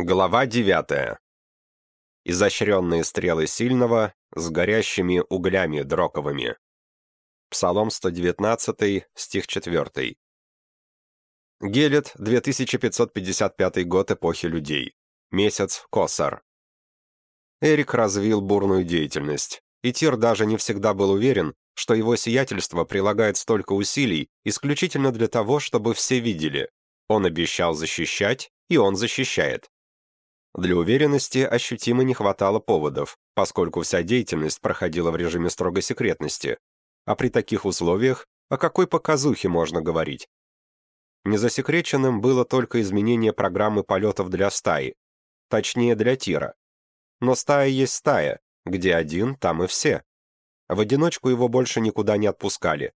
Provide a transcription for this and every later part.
Глава 9. Изощренные стрелы сильного с горящими углями дроковыми. Псалом 119, стих 4. Гелет, 2555 год эпохи людей. Месяц Косар. Эрик развил бурную деятельность, и Тир даже не всегда был уверен, что его сиятельство прилагает столько усилий исключительно для того, чтобы все видели. Он обещал защищать, и он защищает. Для уверенности ощутимо не хватало поводов, поскольку вся деятельность проходила в режиме строгой секретности. А при таких условиях о какой показухе можно говорить? Незасекреченным было только изменение программы полетов для стаи, точнее для тира. Но стая есть стая, где один, там и все. В одиночку его больше никуда не отпускали.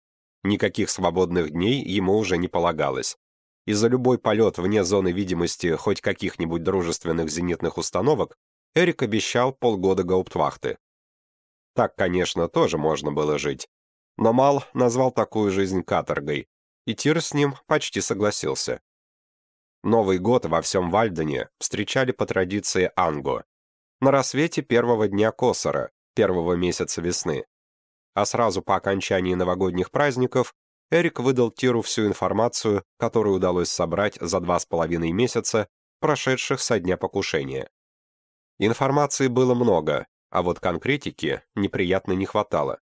Никаких свободных дней ему уже не полагалось и за любой полет вне зоны видимости хоть каких-нибудь дружественных зенитных установок Эрик обещал полгода гауптвахты. Так, конечно, тоже можно было жить. Но Мал назвал такую жизнь каторгой, и Тир с ним почти согласился. Новый год во всем Вальдене встречали по традиции Анго. На рассвете первого дня Косора, первого месяца весны. А сразу по окончании новогодних праздников Эрик выдал Тиру всю информацию, которую удалось собрать за два с половиной месяца, прошедших со дня покушения. Информации было много, а вот конкретики неприятно не хватало.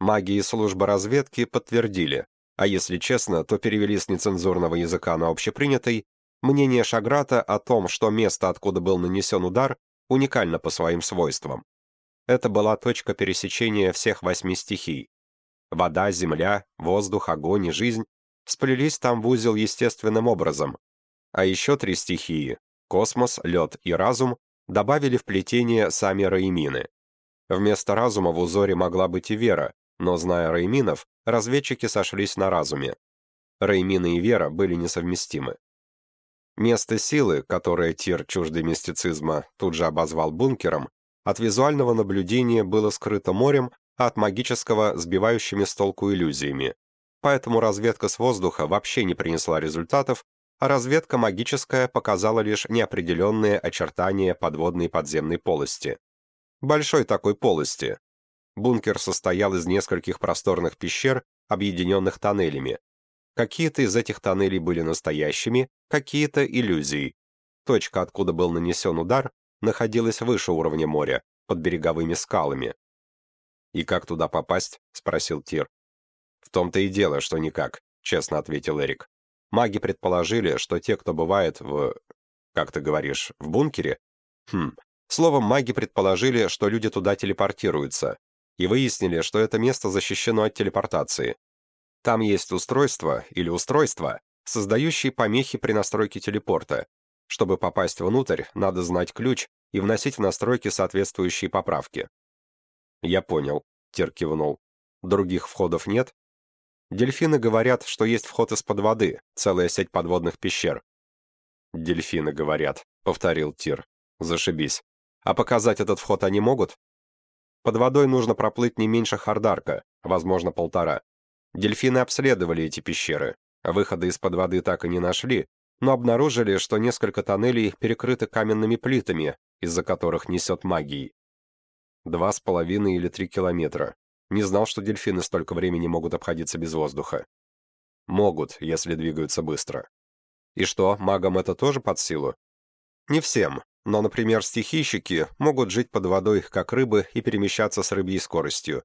Маги и служба разведки подтвердили, а если честно, то перевели с нецензурного языка на общепринятый, мнение Шаграта о том, что место, откуда был нанесен удар, уникально по своим свойствам. Это была точка пересечения всех восьми стихий, Вода, земля, воздух, огонь и жизнь сплелись там в узел естественным образом. А еще три стихии — космос, лед и разум — добавили в плетение сами Раимины. Вместо разума в узоре могла быть и вера, но, зная Раиминов, разведчики сошлись на разуме. Раимины и вера были несовместимы. Место силы, которое Тир, чуждый мистицизма, тут же обозвал бункером, от визуального наблюдения было скрыто морем от магического сбивающими с толку иллюзиями. Поэтому разведка с воздуха вообще не принесла результатов, а разведка магическая показала лишь неопределенные очертания подводной подземной полости. Большой такой полости. Бункер состоял из нескольких просторных пещер, объединенных тоннелями. Какие-то из этих тоннелей были настоящими, какие-то иллюзией. Точка, откуда был нанесен удар, находилась выше уровня моря, под береговыми скалами. «И как туда попасть?» — спросил Тир. «В том-то и дело, что никак», — честно ответил Эрик. «Маги предположили, что те, кто бывает в... как ты говоришь, в бункере?» «Хм. Словом, маги предположили, что люди туда телепортируются, и выяснили, что это место защищено от телепортации. Там есть устройство или устройства, создающие помехи при настройке телепорта. Чтобы попасть внутрь, надо знать ключ и вносить в настройки соответствующие поправки. «Я понял», — Тир кивнул. «Других входов нет?» «Дельфины говорят, что есть вход из-под воды, целая сеть подводных пещер». «Дельфины говорят», — повторил Тир. «Зашибись. А показать этот вход они могут?» «Под водой нужно проплыть не меньше Хардарка, возможно, полтора. Дельфины обследовали эти пещеры. Выхода из-под воды так и не нашли, но обнаружили, что несколько тоннелей перекрыты каменными плитами, из-за которых несет магией. Два с половиной или три километра. Не знал, что дельфины столько времени могут обходиться без воздуха. Могут, если двигаются быстро. И что, магам это тоже под силу? Не всем, но, например, стихийщики могут жить под водой, как рыбы, и перемещаться с рыбьей скоростью.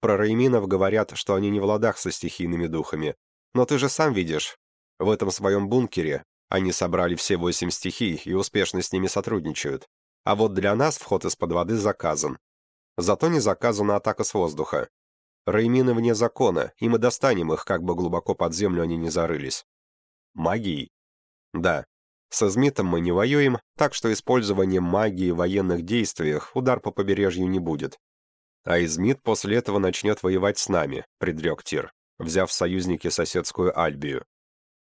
Про рейминов говорят, что они не в ладах со стихийными духами. Но ты же сам видишь, в этом своем бункере они собрали все восемь стихий и успешно с ними сотрудничают. А вот для нас вход из-под воды заказан, Зато не заказана атака с воздуха. Реймины вне закона, и мы достанем их, как бы глубоко под землю они не зарылись. Магией? Да. Со Змитом мы не воюем, так что использованием магии в военных действиях удар по побережью не будет. А Измит после этого начнет воевать с нами, предрек Тир, взяв в союзники соседскую Альбию.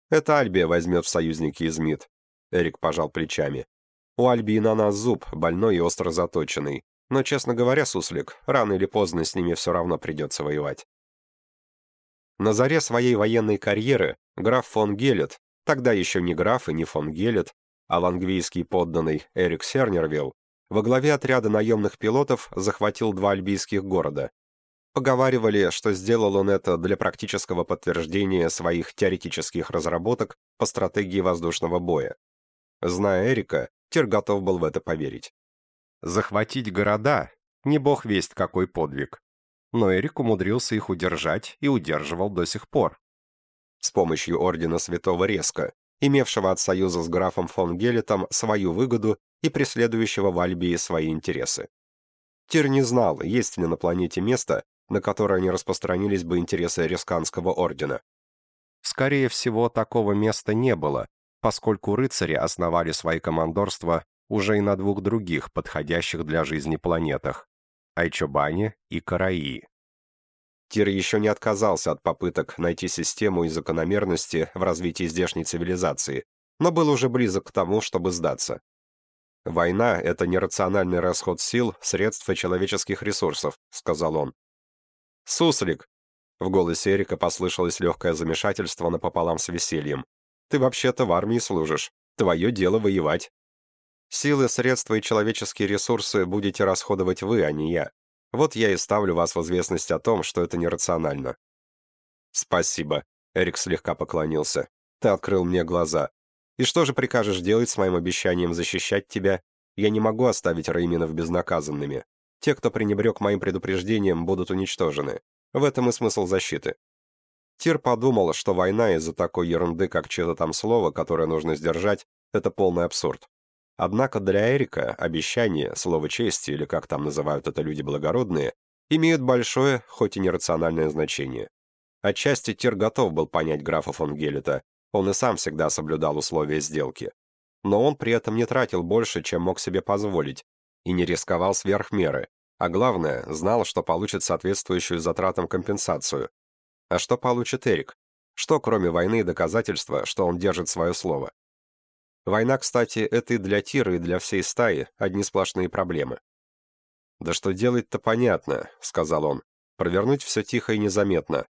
Это Альбия возьмет в союзники Измит. Эрик пожал плечами. У Альбии на нас зуб, больной и остро заточенный. Но, честно говоря, Суслик, рано или поздно с ними все равно придется воевать. На заре своей военной карьеры граф фон Гелет, тогда еще не граф и не фон Гелет, а лангвийский подданный Эрик Сернервилл во главе отряда наемных пилотов захватил два альбийских города. Поговаривали, что сделал он это для практического подтверждения своих теоретических разработок по стратегии воздушного боя. Зная Эрика, Тир готов был в это поверить. Захватить города — не бог весть какой подвиг. Но Эрик умудрился их удержать и удерживал до сих пор. С помощью Ордена Святого Резка, имевшего от союза с графом фон Гелетом свою выгоду и преследующего в Альбии свои интересы. Тир не знал, есть ли на планете место, на которое не распространились бы интересы Ресканского ордена. Скорее всего, такого места не было, поскольку рыцари основали свои командорства уже и на двух других, подходящих для жизни планетах – Айчобане и Караи. Тир еще не отказался от попыток найти систему и закономерности в развитии здешней цивилизации, но был уже близок к тому, чтобы сдаться. «Война — это нерациональный расход сил, средств и человеческих ресурсов», — сказал он. «Суслик!» — в голосе Эрика послышалось легкое замешательство напополам с весельем. «Ты вообще-то в армии служишь. Твое дело воевать. Силы, средства и человеческие ресурсы будете расходовать вы, а не я. Вот я и ставлю вас в известность о том, что это нерационально». «Спасибо», — Эрик слегка поклонился. «Ты открыл мне глаза. И что же прикажешь делать с моим обещанием защищать тебя? Я не могу оставить Рейминов безнаказанными. Те, кто пренебрег моим предупреждением, будут уничтожены. В этом и смысл защиты». Тир подумал, что война из-за такой ерунды, как чье-то там слово, которое нужно сдержать, это полный абсурд. Однако для Эрика обещание, слово чести или как там называют это люди благородные, имеют большое, хоть и нерациональное значение. Отчасти Тир готов был понять графа фон Гелета, он и сам всегда соблюдал условия сделки. Но он при этом не тратил больше, чем мог себе позволить, и не рисковал сверх меры, а главное, знал, что получит соответствующую затратам компенсацию. А что получит Эрик? Что, кроме войны, доказательства, что он держит свое слово? Война, кстати, это и для Тира, и для всей стаи одни сплошные проблемы. «Да что делать-то понятно», — сказал он. «Провернуть все тихо и незаметно.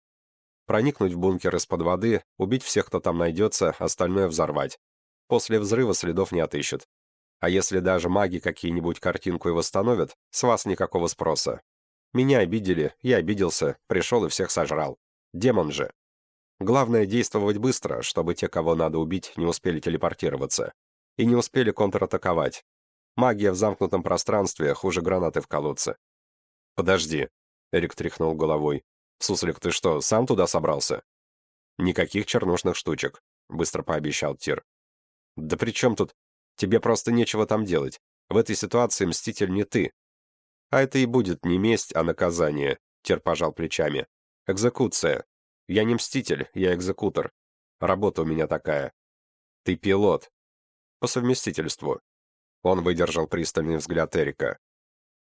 Проникнуть в бункер из-под воды, убить всех, кто там найдется, остальное взорвать. После взрыва следов не отыщут. А если даже маги какие-нибудь картинку и восстановят, с вас никакого спроса. Меня обидели, я обиделся, пришел и всех сожрал. Демон же. Главное действовать быстро, чтобы те, кого надо убить, не успели телепортироваться. И не успели контратаковать. Магия в замкнутом пространстве хуже гранаты в колодце. «Подожди», — Эрик тряхнул головой. «Суслик, ты что, сам туда собрался?» «Никаких чернушных штучек», — быстро пообещал Тир. «Да при чем тут? Тебе просто нечего там делать. В этой ситуации мститель не ты». «А это и будет не месть, а наказание», — Тир пожал плечами. «Экзекуция. Я не мститель, я экзекутор. Работа у меня такая. Ты пилот. По совместительству. Он выдержал пристальный взгляд Эрика.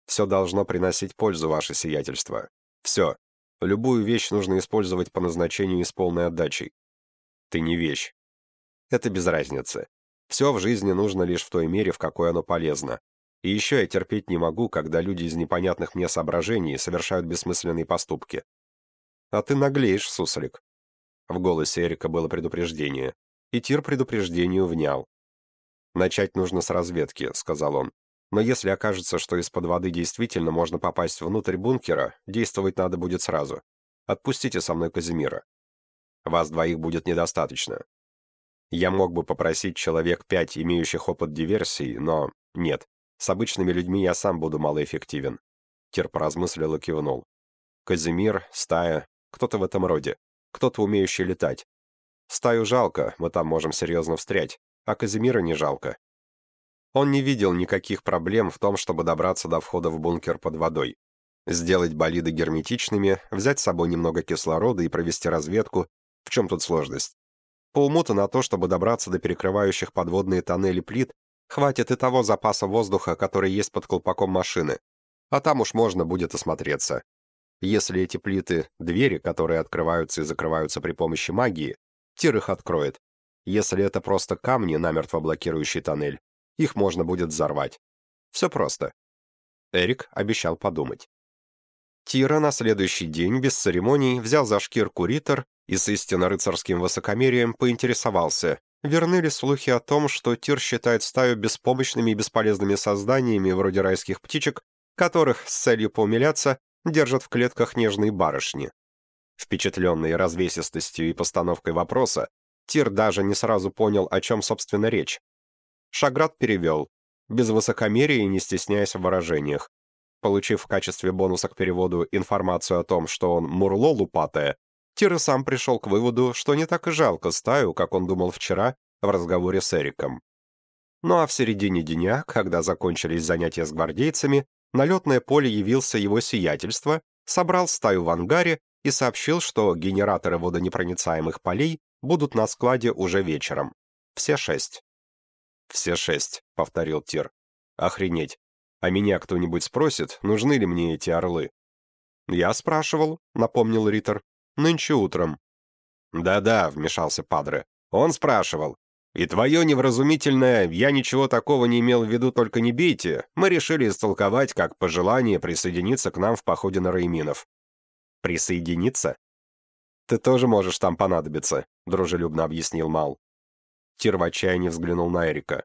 Все должно приносить пользу, ваше сиятельство. Все. Любую вещь нужно использовать по назначению и с полной отдачей. Ты не вещь. Это без разницы. Все в жизни нужно лишь в той мере, в какой оно полезно. И еще я терпеть не могу, когда люди из непонятных мне соображений совершают бессмысленные поступки. «А ты наглеешь, суслик». В голосе Эрика было предупреждение, и Тир предупреждению внял. «Начать нужно с разведки», — сказал он. «Но если окажется, что из-под воды действительно можно попасть внутрь бункера, действовать надо будет сразу. Отпустите со мной Казимира. Вас двоих будет недостаточно. Я мог бы попросить человек пять, имеющих опыт диверсий, но нет. С обычными людьми я сам буду малоэффективен». Тир поразмыслил и кивнул. Казимир, стая, кто-то в этом роде, кто-то умеющий летать. Стаю жалко, мы там можем серьезно встрять, а Казимира не жалко. Он не видел никаких проблем в том, чтобы добраться до входа в бункер под водой. Сделать болиды герметичными, взять с собой немного кислорода и провести разведку. В чем тут сложность? По уму-то на то, чтобы добраться до перекрывающих подводные тоннели плит, хватит и того запаса воздуха, который есть под колпаком машины. А там уж можно будет осмотреться. Если эти плиты — двери, которые открываются и закрываются при помощи магии, Тир их откроет. Если это просто камни, намертво блокирующий тоннель, их можно будет взорвать. Все просто. Эрик обещал подумать. Тира на следующий день без церемоний взял за шкирку Риттер и с истинно рыцарским высокомерием поинтересовался, Верны ли слухи о том, что Тир считает стаю беспомощными и бесполезными созданиями, вроде райских птичек, которых с целью поумиляться держат в клетках нежные барышни? Впечатленный развесистостью и постановкой вопроса, Тир даже не сразу понял, о чем, собственно, речь. Шаград перевел, без высокомерия и не стесняясь в выражениях. Получив в качестве бонуса к переводу информацию о том, что он мурло лупатое, Тир и сам пришел к выводу, что не так и жалко стаю, как он думал вчера в разговоре с Эриком. Ну а в середине дня, когда закончились занятия с гвардейцами, на летное поле явился его сиятельство, собрал стаю в ангаре и сообщил, что генераторы водонепроницаемых полей будут на складе уже вечером. Все шесть. «Все шесть», — повторил Тир. «Охренеть. А меня кто-нибудь спросит, нужны ли мне эти орлы?» «Я спрашивал», — напомнил Риттер. «Нынче утром». «Да-да», — вмешался Падре. «Он спрашивал. И твое невразумительное «я ничего такого не имел в виду, только не бейте» мы решили истолковать как пожелание присоединиться к нам в походе на Рейминов». «Присоединиться?» «Ты тоже можешь там понадобиться», — дружелюбно объяснил Мал. Тир в отчаянии взглянул на Эрика.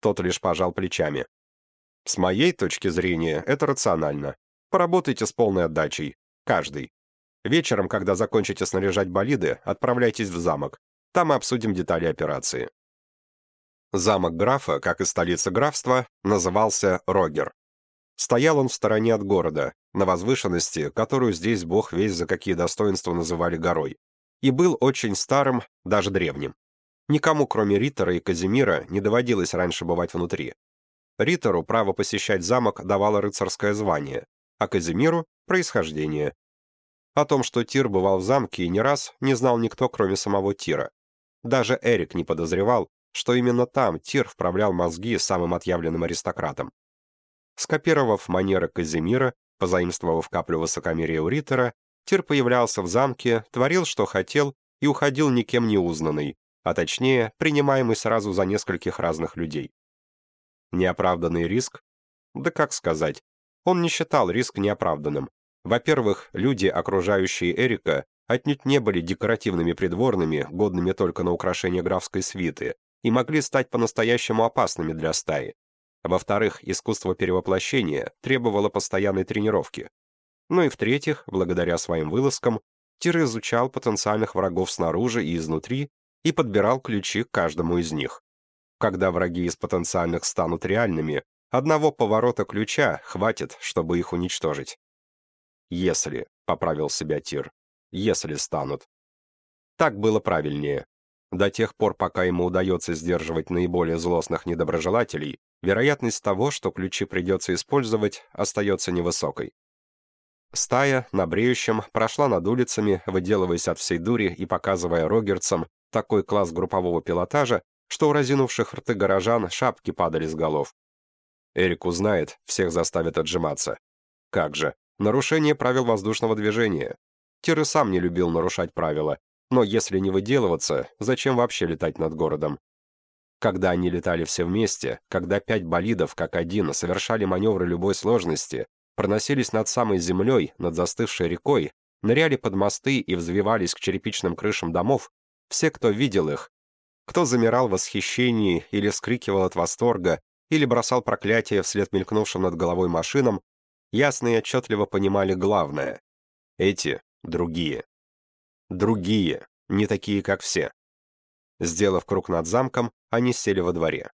Тот лишь пожал плечами. «С моей точки зрения, это рационально. Поработайте с полной отдачей. Каждый. Вечером, когда закончите снаряжать болиды, отправляйтесь в замок. Там мы обсудим детали операции». Замок графа, как и столица графства, назывался Рогер. Стоял он в стороне от города, на возвышенности, которую здесь бог весь за какие достоинства называли горой, и был очень старым, даже древним. Никому, кроме Риттера и Казимира, не доводилось раньше бывать внутри. Риттеру право посещать замок давало рыцарское звание, а Казимиру — происхождение. О том, что Тир бывал в замке и не раз, не знал никто, кроме самого Тира. Даже Эрик не подозревал, что именно там Тир вправлял мозги самым отъявленным аристократам. Скопировав манеры Казимира, позаимствовав каплю высокомерия у Риттера, Тир появлялся в замке, творил, что хотел, и уходил никем не узнанный, а точнее, принимаемый сразу за нескольких разных людей. Неоправданный риск? Да как сказать. Он не считал риск неоправданным. Во-первых, люди, окружающие Эрика, отнюдь не были декоративными придворными, годными только на украшение графской свиты, и могли стать по-настоящему опасными для стаи. Во-вторых, искусство перевоплощения требовало постоянной тренировки. Ну и в-третьих, благодаря своим вылазкам, Тир изучал потенциальных врагов снаружи и изнутри и подбирал ключи к каждому из них. Когда враги из потенциальных станут реальными, одного поворота ключа хватит, чтобы их уничтожить. «Если», — поправил себя Тир, — «если станут». Так было правильнее. До тех пор, пока ему удается сдерживать наиболее злостных недоброжелателей, вероятность того, что ключи придется использовать, остается невысокой. Стая на бреющем прошла над улицами, выделываясь от всей дури и показывая рогерцам, такой класс группового пилотажа, что у разинувших рты горожан шапки падали с голов. Эрик узнает, всех заставит отжиматься. Как же, нарушение правил воздушного движения. Тир сам не любил нарушать правила, но если не выделываться, зачем вообще летать над городом? Когда они летали все вместе, когда пять болидов, как один, совершали маневры любой сложности, проносились над самой землей, над застывшей рекой, ныряли под мосты и взвивались к черепичным крышам домов, все, кто видел их, кто замирал в восхищении или вскрикивал от восторга, или бросал проклятие вслед мелькнувшим над головой машинам, ясно и отчетливо понимали главное. Эти другие. Другие, не такие, как все. Сделав круг над замком, они сели во дворе.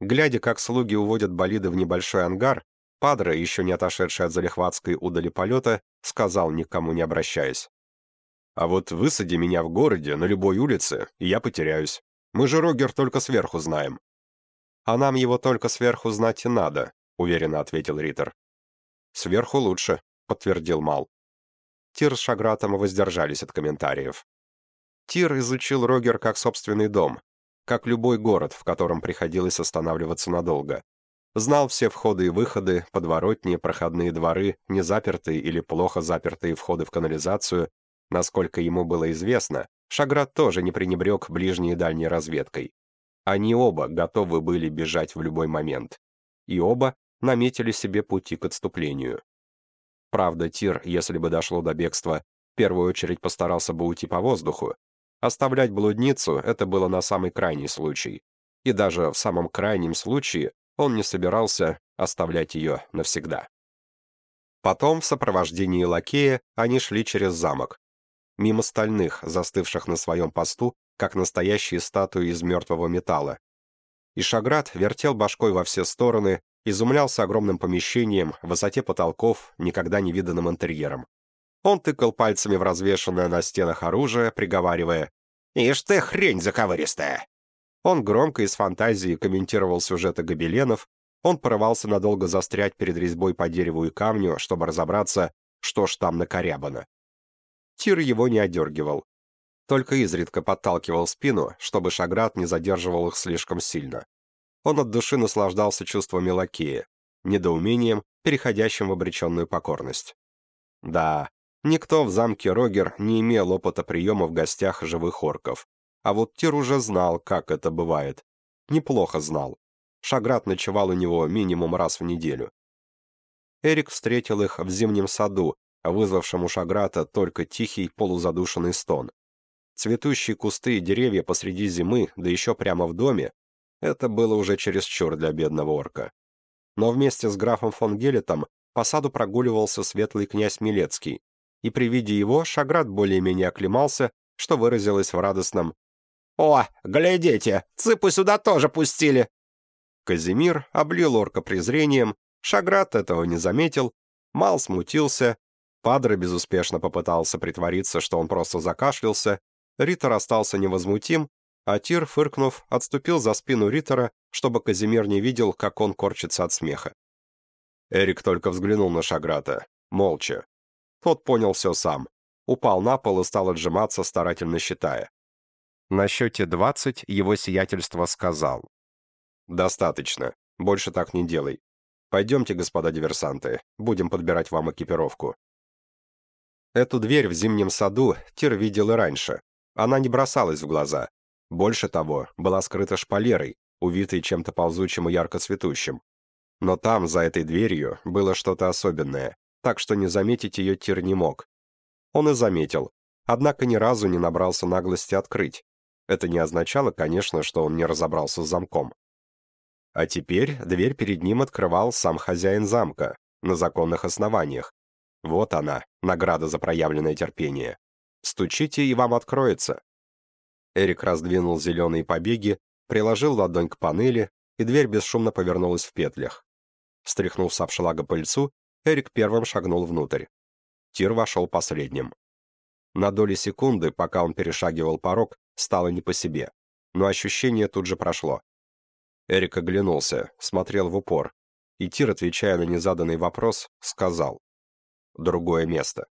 Глядя, как слуги уводят болиды в небольшой ангар, Падре, еще не отошедший от залихватской удали полета, сказал, никому не обращаясь. А вот высади меня в городе, на любой улице, и я потеряюсь. Мы же Рогер только сверху знаем». «А нам его только сверху знать и надо», — уверенно ответил Риттер. «Сверху лучше», — подтвердил Мал. Тир с Шагратом воздержались от комментариев. Тир изучил Рогер как собственный дом, как любой город, в котором приходилось останавливаться надолго. Знал все входы и выходы, подворотни, проходные дворы, незапертые или плохо запертые входы в канализацию, Насколько ему было известно, Шаград тоже не пренебрег ближней и дальней разведкой. Они оба готовы были бежать в любой момент. И оба наметили себе пути к отступлению. Правда, Тир, если бы дошло до бегства, в первую очередь постарался бы уйти по воздуху, Оставлять блудницу — это было на самый крайний случай. И даже в самом крайнем случае он не собирался оставлять ее навсегда. Потом, в сопровождении лакея, они шли через замок. Мимо стальных, застывших на своем посту, как настоящие статуи из мертвого металла. И Шаград вертел башкой во все стороны, изумлялся огромным помещением, высоте потолков, никогда не виданным интерьером. Он тыкал пальцами в развешанное на стенах оружие, приговаривая «Ишь ты, хрень заковыристая!» Он громко из фантазии комментировал сюжеты гобеленов, он порывался надолго застрять перед резьбой по дереву и камню, чтобы разобраться, что ж там накорябано. Тир его не одергивал. Только изредка подталкивал спину, чтобы Шаград не задерживал их слишком сильно. Он от души наслаждался чувствами лакея, недоумением, переходящим в обреченную покорность. Да, никто в замке Рогер не имел опыта приема в гостях живых орков. А вот Тир уже знал, как это бывает. Неплохо знал. Шаград ночевал у него минимум раз в неделю. Эрик встретил их в зимнем саду, вызвавшем у Шаграта только тихий полузадушенный стон. Цветущие кусты и деревья посреди зимы, да еще прямо в доме, это было уже чересчур для бедного орка. Но вместе с графом фон Гелетом по саду прогуливался светлый князь Милецкий, и при виде его Шаград более-менее оклемался, что выразилось в радостном «О, глядите, цыпу сюда тоже пустили!» Казимир облил орка презрением, Шаград этого не заметил, Мал смутился, Падре безуспешно попытался притвориться, что он просто закашлялся, Риттер остался невозмутим, а Тир, фыркнув, отступил за спину Риттера, чтобы Казимир не видел, как он корчится от смеха. Эрик только взглянул на Шаграта, молча. Тот понял все сам. Упал на пол и стал отжиматься, старательно считая. На счете 20 его сиятельство сказал. «Достаточно. Больше так не делай. Пойдемте, господа диверсанты, будем подбирать вам экипировку». Эту дверь в зимнем саду Тир видел и раньше. Она не бросалась в глаза. Больше того, была скрыта шпалерой, увитой чем-то ползучим и ярко цветущим. Но там, за этой дверью, было что-то особенное, так что не заметить ее Тир не мог. Он и заметил, однако ни разу не набрался наглости открыть. Это не означало, конечно, что он не разобрался с замком. А теперь дверь перед ним открывал сам хозяин замка, на законных основаниях. Вот она, награда за проявленное терпение. Стучите, и вам откроется. Эрик раздвинул зеленые побеги, приложил ладонь к панели, и дверь бесшумно повернулась в петлях. Стряхнув с обшлага пыльцу, Эрик первым шагнул внутрь. Тир вошел последним. На доли секунды, пока он перешагивал порог, стало не по себе. Но ощущение тут же прошло. Эрик оглянулся, смотрел в упор. И Тир, отвечая на незаданный вопрос, сказал. «Другое место».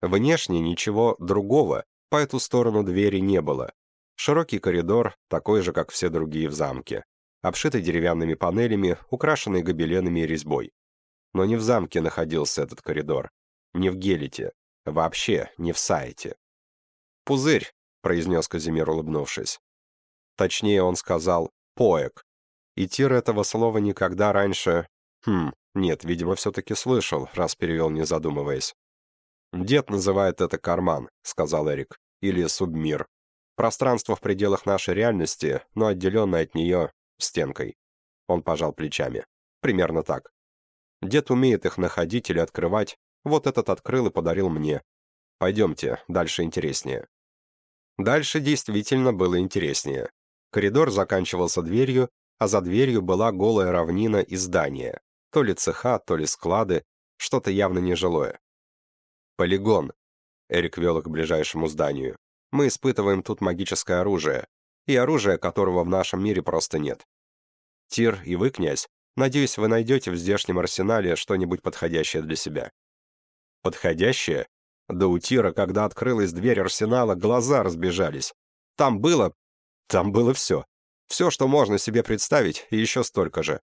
Внешне ничего другого по эту сторону двери не было. Широкий коридор, такой же, как все другие в замке. Обшитый деревянными панелями, украшенный гобеленами и резьбой. Но не в замке находился этот коридор. Не в Гелите. Вообще не в Сайте. «Пузырь», — произнес Казимир, улыбнувшись. Точнее, он сказал «поэк». И Тир этого слова никогда раньше... Хм, нет, видимо, все-таки слышал, раз перевел, не задумываясь. «Дед называет это карман», — сказал Эрик, — «или субмир. Пространство в пределах нашей реальности, но отделенное от нее стенкой». Он пожал плечами. «Примерно так. Дед умеет их находить или открывать, вот этот открыл и подарил мне. Пойдемте, дальше интереснее». Дальше действительно было интереснее. Коридор заканчивался дверью, а за дверью была голая равнина и здание. То ли цеха, то ли склады, что-то явно нежилое. «Полигон», — Эрик вел их к ближайшему зданию. «Мы испытываем тут магическое оружие, и оружия которого в нашем мире просто нет. Тир и вы, князь, надеюсь, вы найдете в здешнем арсенале что-нибудь подходящее для себя». «Подходящее?» Да у Тира, когда открылась дверь арсенала, глаза разбежались. Там было... Там было все. Все, что можно себе представить, и еще столько же.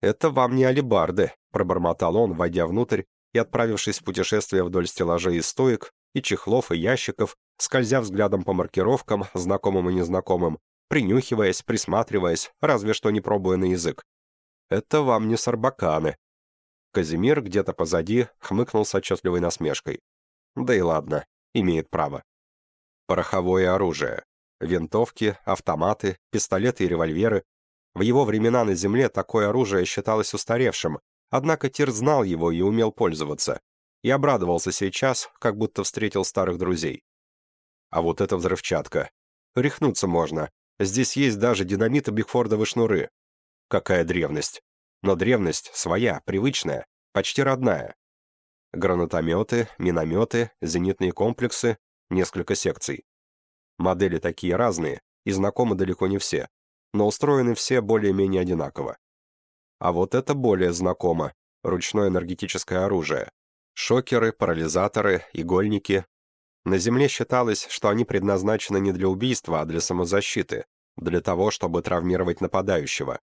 «Это вам не алибарды», — пробормотал он, войдя внутрь и отправившись в путешествие вдоль стеллажей и стоек, и чехлов, и ящиков, скользя взглядом по маркировкам, знакомым и незнакомым, принюхиваясь, присматриваясь, разве что не пробуя на язык. «Это вам не сарбаканы». Казимир где-то позади хмыкнул с отчетливой насмешкой. «Да и ладно, имеет право». Пороховое оружие. Винтовки, автоматы, пистолеты и револьверы. В его времена на Земле такое оружие считалось устаревшим, однако Тир знал его и умел пользоваться. И обрадовался сейчас, как будто встретил старых друзей. А вот это взрывчатка. Рехнуться можно. Здесь есть даже динамит и бигфордовы шнуры. Какая древность. Но древность своя, привычная, почти родная. Гранатометы, минометы, зенитные комплексы, несколько секций. Модели такие разные, и знакомы далеко не все, но устроены все более-менее одинаково. А вот это более знакомо. Ручное энергетическое оружие. Шокеры, парализаторы, игольники. На Земле считалось, что они предназначены не для убийства, а для самозащиты, для того, чтобы травмировать нападающего.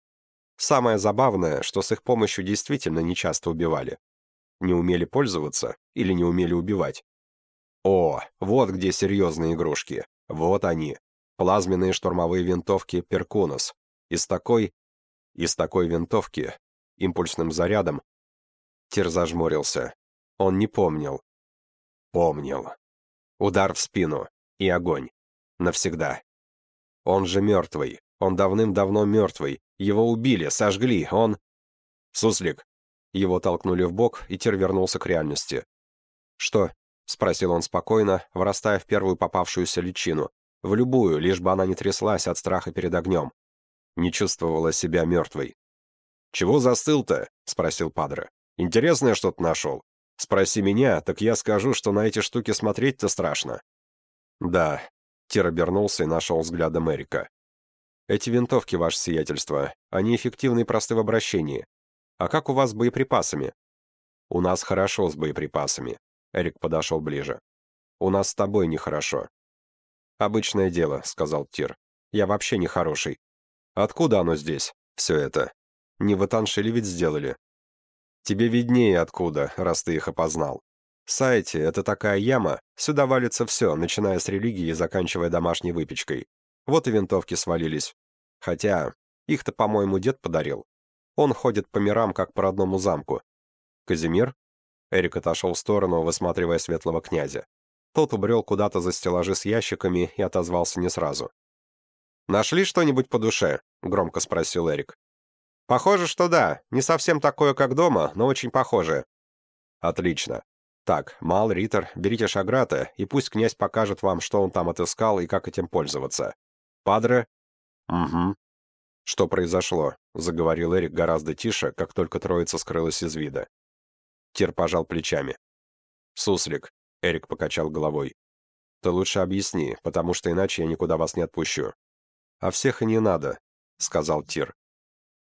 Самое забавное, что с их помощью действительно нечасто убивали. Не умели пользоваться или не умели убивать. О, вот где серьезные игрушки. Вот они. Плазменные штурмовые винтовки «Перкунос». Из такой... Из такой винтовки, импульсным зарядом, Тир зажмурился. Он не помнил. Помнил. Удар в спину. И огонь. Навсегда. Он же мертвый. Он давным-давно мертвый. Его убили, сожгли. Он... Суслик. Его толкнули в бок, и Тир вернулся к реальности. «Что?» — спросил он спокойно, вырастая в первую попавшуюся личину. В любую, лишь бы она не тряслась от страха перед огнем. Не чувствовала себя мертвой. «Чего застыл-то?» — спросил Падре. «Интересное что-то нашел. Спроси меня, так я скажу, что на эти штуки смотреть-то страшно». «Да». Тир обернулся и нашел взглядом Эрика. «Эти винтовки, ваше сиятельство, они эффективны и просты в обращении. А как у вас с боеприпасами?» «У нас хорошо с боеприпасами», — Эрик подошел ближе. «У нас с тобой нехорошо». «Обычное дело», — сказал Тир. «Я вообще не хороший. Откуда оно здесь, все это? Не в Атаншиле ведь сделали». «Тебе виднее откуда, раз ты их опознал. Сайте — это такая яма, сюда валится все, начиная с религии и заканчивая домашней выпечкой. Вот и винтовки свалились. Хотя, их-то, по-моему, дед подарил. Он ходит по мирам, как по родному замку. Казимир? Эрик отошел в сторону, высматривая светлого князя. Тот убрел куда-то за стеллажи с ящиками и отозвался не сразу. «Нашли что-нибудь по душе?» — громко спросил Эрик. «Похоже, что да. Не совсем такое, как дома, но очень похоже». «Отлично. Так, Мал, Риттер, берите Шаграта, и пусть князь покажет вам, что он там отыскал и как этим пользоваться. Падре?» «Угу», «Что произошло?» — заговорил Эрик гораздо тише, как только троица скрылась из вида. Тир пожал плечами. «Суслик», — Эрик покачал головой. «Ты лучше объясни, потому что иначе я никуда вас не отпущу». «А всех и не надо», — сказал Тир.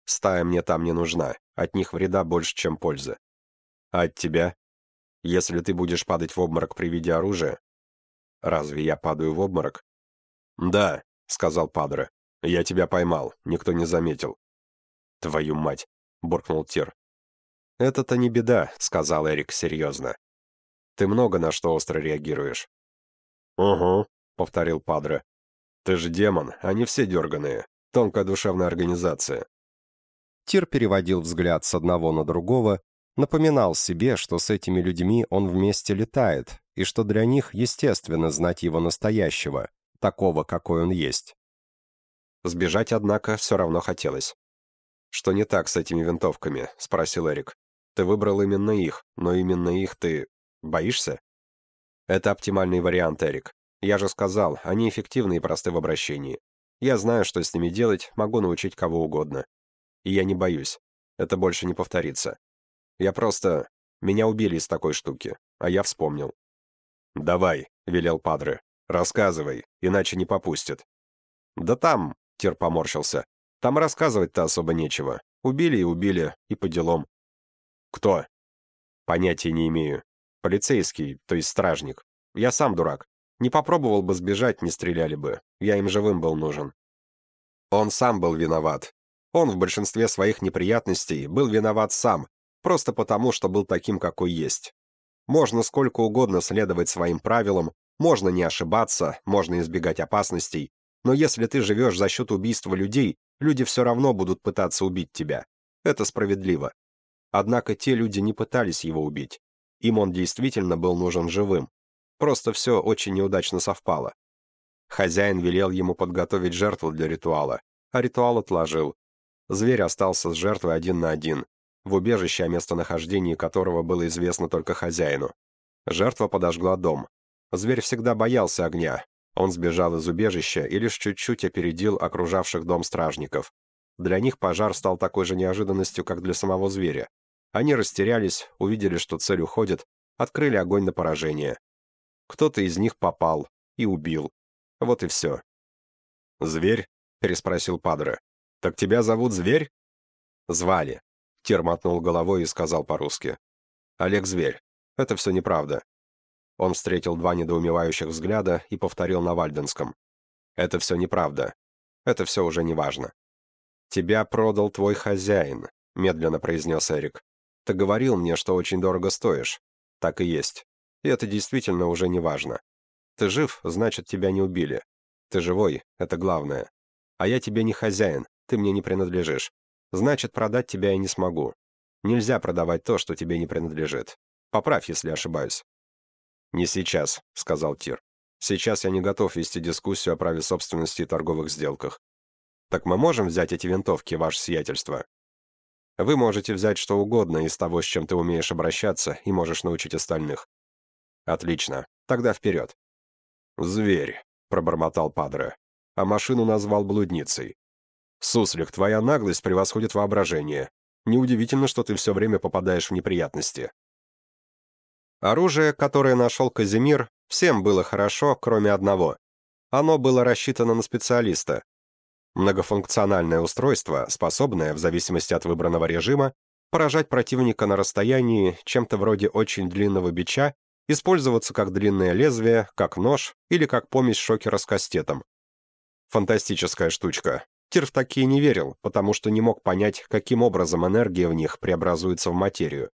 «Стая мне там не нужна, от них вреда больше, чем пользы». «А от тебя? Если ты будешь падать в обморок при виде оружия...» «Разве я падаю в обморок?» «Да», — сказал Падре. «Я тебя поймал, никто не заметил». «Твою мать!» — буркнул Тир. «Это-то не беда», — сказал Эрик серьезно. «Ты много на что остро реагируешь». «Угу», — повторил Падре. «Ты же демон, они все дерганые. Тонкая душевная организация». Тир переводил взгляд с одного на другого, напоминал себе, что с этими людьми он вместе летает, и что для них естественно знать его настоящего, такого, какой он есть. Сбежать, однако, все равно хотелось. «Что не так с этими винтовками?» — спросил Эрик. «Ты выбрал именно их, но именно их ты... боишься?» «Это оптимальный вариант, Эрик. Я же сказал, они эффективны и просты в обращении. Я знаю, что с ними делать, могу научить кого угодно. И я не боюсь. Это больше не повторится. Я просто... Меня убили из такой штуки, а я вспомнил». «Давай», — велел Падре. «Рассказывай, иначе не попустят». «Да там, Тир поморщился. «Там рассказывать-то особо нечего. Убили и убили, и по делам». «Кто?» «Понятия не имею. Полицейский, то есть стражник. Я сам дурак. Не попробовал бы сбежать, не стреляли бы. Я им живым был нужен». Он сам был виноват. Он в большинстве своих неприятностей был виноват сам, просто потому, что был таким, какой есть. Можно сколько угодно следовать своим правилам, можно не ошибаться, можно избегать опасностей, но если ты живешь за счет убийства людей, люди все равно будут пытаться убить тебя. Это справедливо. Однако те люди не пытались его убить. Им он действительно был нужен живым. Просто все очень неудачно совпало. Хозяин велел ему подготовить жертву для ритуала, а ритуал отложил. Зверь остался с жертвой один на один, в убежище, о местонахождении которого было известно только хозяину. Жертва подожгла дом. Зверь всегда боялся огня. Он сбежал из убежища и лишь чуть-чуть опередил окружавших дом стражников. Для них пожар стал такой же неожиданностью, как для самого зверя. Они растерялись, увидели, что цель уходит, открыли огонь на поражение. Кто-то из них попал и убил. Вот и все. «Зверь?» — переспросил Падре. «Так тебя зовут Зверь?» «Звали». Тер мотнул головой и сказал по-русски. «Олег Зверь. Это все неправда». Он встретил два недоумевающих взгляда и повторил на вальденском. «Это все неправда. Это все уже не важно». «Тебя продал твой хозяин», — медленно произнес Эрик. «Ты говорил мне, что очень дорого стоишь. Так и есть. И это действительно уже не важно. Ты жив, значит, тебя не убили. Ты живой, это главное. А я тебе не хозяин, ты мне не принадлежишь. Значит, продать тебя я не смогу. Нельзя продавать то, что тебе не принадлежит. Поправь, если ошибаюсь». «Не сейчас», — сказал Тир. «Сейчас я не готов вести дискуссию о праве собственности и торговых сделках. Так мы можем взять эти винтовки, ваше сиятельство?» «Вы можете взять что угодно из того, с чем ты умеешь обращаться, и можешь научить остальных». «Отлично. Тогда вперед». «Зверь», — пробормотал Падре, а машину назвал блудницей. «Суслик, твоя наглость превосходит воображение. Неудивительно, что ты все время попадаешь в неприятности». Оружие, которое нашел Казимир, всем было хорошо, кроме одного. Оно было рассчитано на специалиста. Многофункциональное устройство, способное, в зависимости от выбранного режима, поражать противника на расстоянии чем-то вроде очень длинного бича использоваться как длинное лезвие, как нож или как помесь шокера с кастетом. Фантастическая штучка. Тир в такие не верил, потому что не мог понять, каким образом энергия в них преобразуется в материю.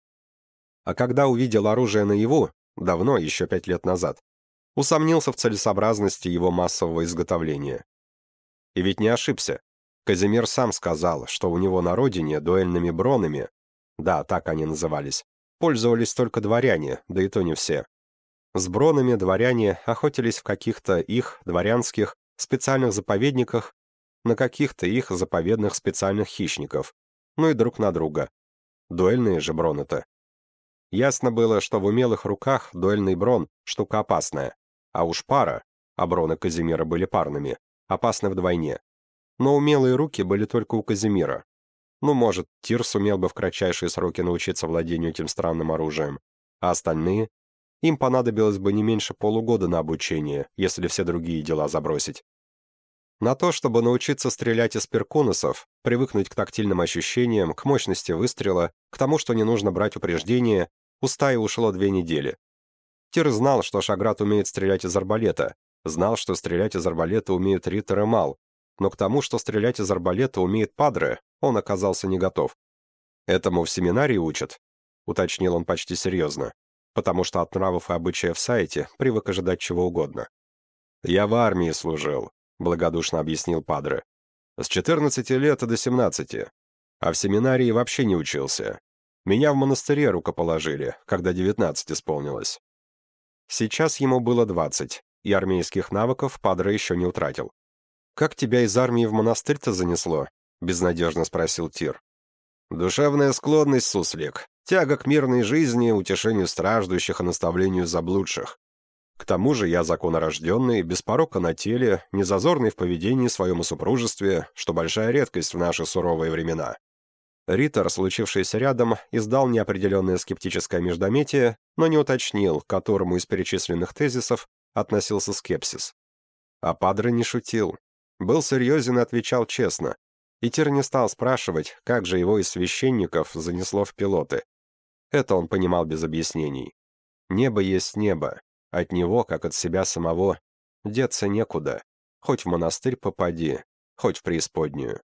А когда увидел оружие наяву, давно, еще пять лет назад, усомнился в целесообразности его массового изготовления. И ведь не ошибся. Казимир сам сказал, что у него на родине дуэльными бронами, да, так они назывались, пользовались только дворяне, да и то не все. С бронами дворяне охотились в каких-то их, дворянских, специальных заповедниках, на каких-то их заповедных специальных хищников, ну и друг на друга. Дуэльные же броны-то. Ясно было, что в умелых руках дуэльный брон — штука опасная, а уж пара, а броны Казимира были парными, опасны вдвойне. Но умелые руки были только у Казимира, ну, может, Тир сумел бы в кратчайшие сроки научиться владению этим странным оружием. А остальные? Им понадобилось бы не меньше полугода на обучение, если все другие дела забросить. На то, чтобы научиться стрелять из перкунусов, привыкнуть к тактильным ощущениям, к мощности выстрела, к тому, что не нужно брать упреждения, у стаи ушло две недели. Тир знал, что Шаграт умеет стрелять из арбалета, знал, что стрелять из арбалета умеют Риттер и Мал, но к тому, что стрелять из арбалета умеет Падре, он оказался не готов. «Этому в семинарии учат?» — уточнил он почти серьезно, потому что от нравов и обычаев в сайте привык ожидать чего угодно. «Я в армии служил», — благодушно объяснил Падре. «С 14 лет до 17, а в семинарии вообще не учился. Меня в монастыре рукоположили, когда 19 исполнилось». Сейчас ему было 20, и армейских навыков Падре еще не утратил. «Как тебя из армии в монастырь-то занесло?» — безнадежно спросил Тир. «Душевная склонность, суслик. Тяга к мирной жизни, утешению страждущих и наставлению заблудших. К тому же я законорожденный, без порока на теле, незазорный в поведении своем и супружестве, что большая редкость в наши суровые времена». Риттер, случившийся рядом, издал неопределенное скептическое междометие, но не уточнил, к которому из перечисленных тезисов относился скепсис. А Падре не шутил. Был серьезен и отвечал честно. И Тир не стал спрашивать, как же его из священников занесло в пилоты. Это он понимал без объяснений. Небо есть небо. От него, как от себя самого, деться некуда. Хоть в монастырь попади, хоть в преисподнюю.